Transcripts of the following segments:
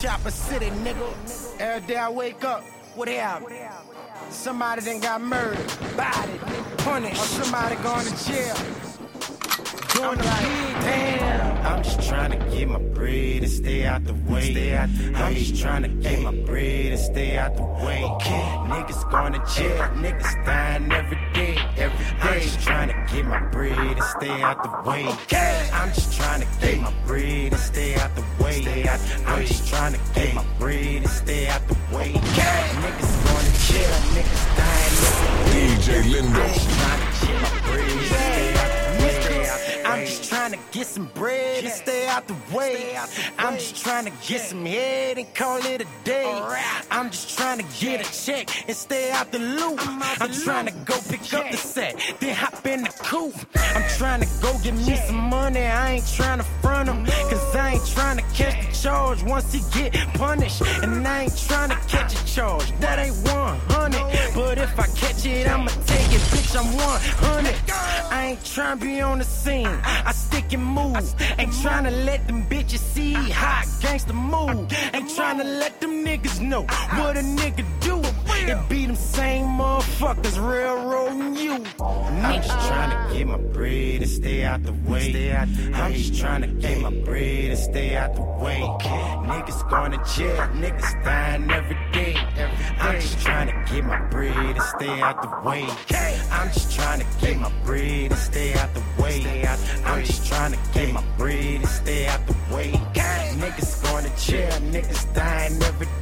Chopper City, nigga. Every day I wake up, what happen? Somebody done got murdered, body, punished, or somebody going to jail. The big damn. I'm just trying to get my bread and stay out the way. Stay out the I'm just trying to get my bread and stay out the way. Okay. Niggas going to jail, niggas dying every day, every day. I'm just trying to get my bread and stay out the way. Okay. I'm just trying to get my bread and stay out the way. Stay out the way. I'm just trying to get my bread and stay out the way. Okay. Niggas going to jail, niggas dying every day. DJ Lindo. Get some bread and stay out the way. I'm just trying to get some head and call it a day. I'm just trying to get a check and stay out the loop. I'm trying to go pick up the set, then hop in the coupe. I'm trying to go get me some money. I ain't trying to front him, cause I ain't trying to catch the charge once he get punished. And I ain't trying to catch a charge. That ain't 100. But if I catch it, I'ma take it, bitch. I'm 100. Ain't trying to be on the scene. I stick and move. Ain't trying to let them bitches see how gangsta move. Ain't trying to let them niggas know what a nigga do. It be them same motherfuckers railroading you. I'm just trying to get my bread and stay out the way. Stay out the I'm just trying to get my bread and stay out the way. Niggas going to jail, niggas dying every day. Get my bread and stay out the way. I'm just trying to get my bread and stay out the way. I'm just trying to get my bread and stay out the way. Niggas going to jail, niggas dying every day.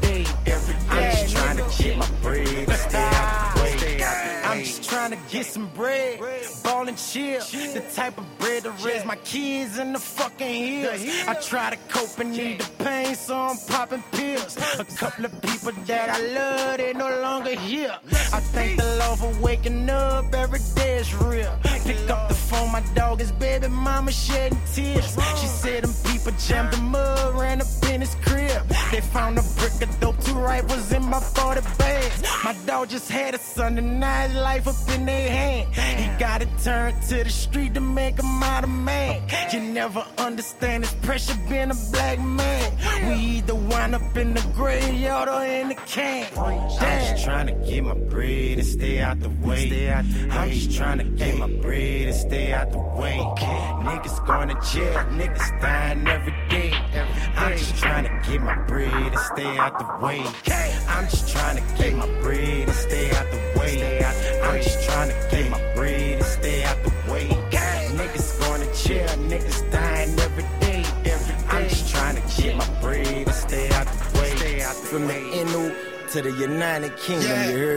I'm just trying to get some bread, ball and chill. The type of bread to raise my kids in the fucking hills. I try to cope and need the pain, so I'm popping pills. A couple of people that I love, they no longer here. I thank the Lord for waking up, every day is real. Pick up the phone, my dog is baby mama shedding tears. She said them people jammed the mud, ran up in his crib. They found a brick of dope, two rifles in my 40 bags. My dog just had a son now life up in their hand. He got it turned to the street to make him out of man. You never understand this pressure being a black man. We either wind up in the graveyard or in the can. I'm just trying to get my bread and stay out the way. Stay out the way. I'm just trying to get my bread and stay out the way. Niggas going to jail, niggas dying every day. I'm just trying to get my bread and stay out the way. I'm just trying to get my bread and stay out the way. I'm just trying to get my bread and stay out the way. Niggas going to jail, niggas dying every day. I'm just trying to get my bread and stay out the way. From the NU to the United Kingdom, you heard